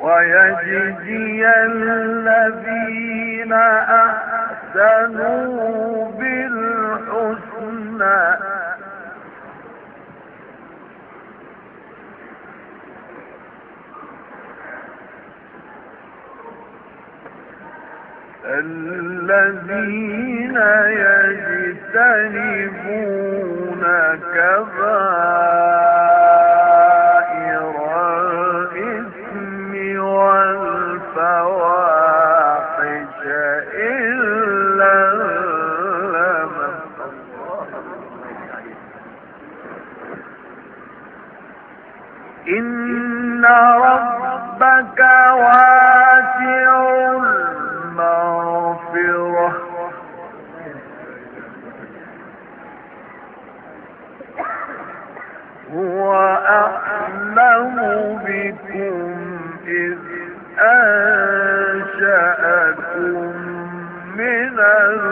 ويجزي الذين أحسنوا بالحسنى الذين يجتنبون كبائر الإثم والفواحش إلا اللمم إن ربك واسع بكم إذ أنشأكم من الأرض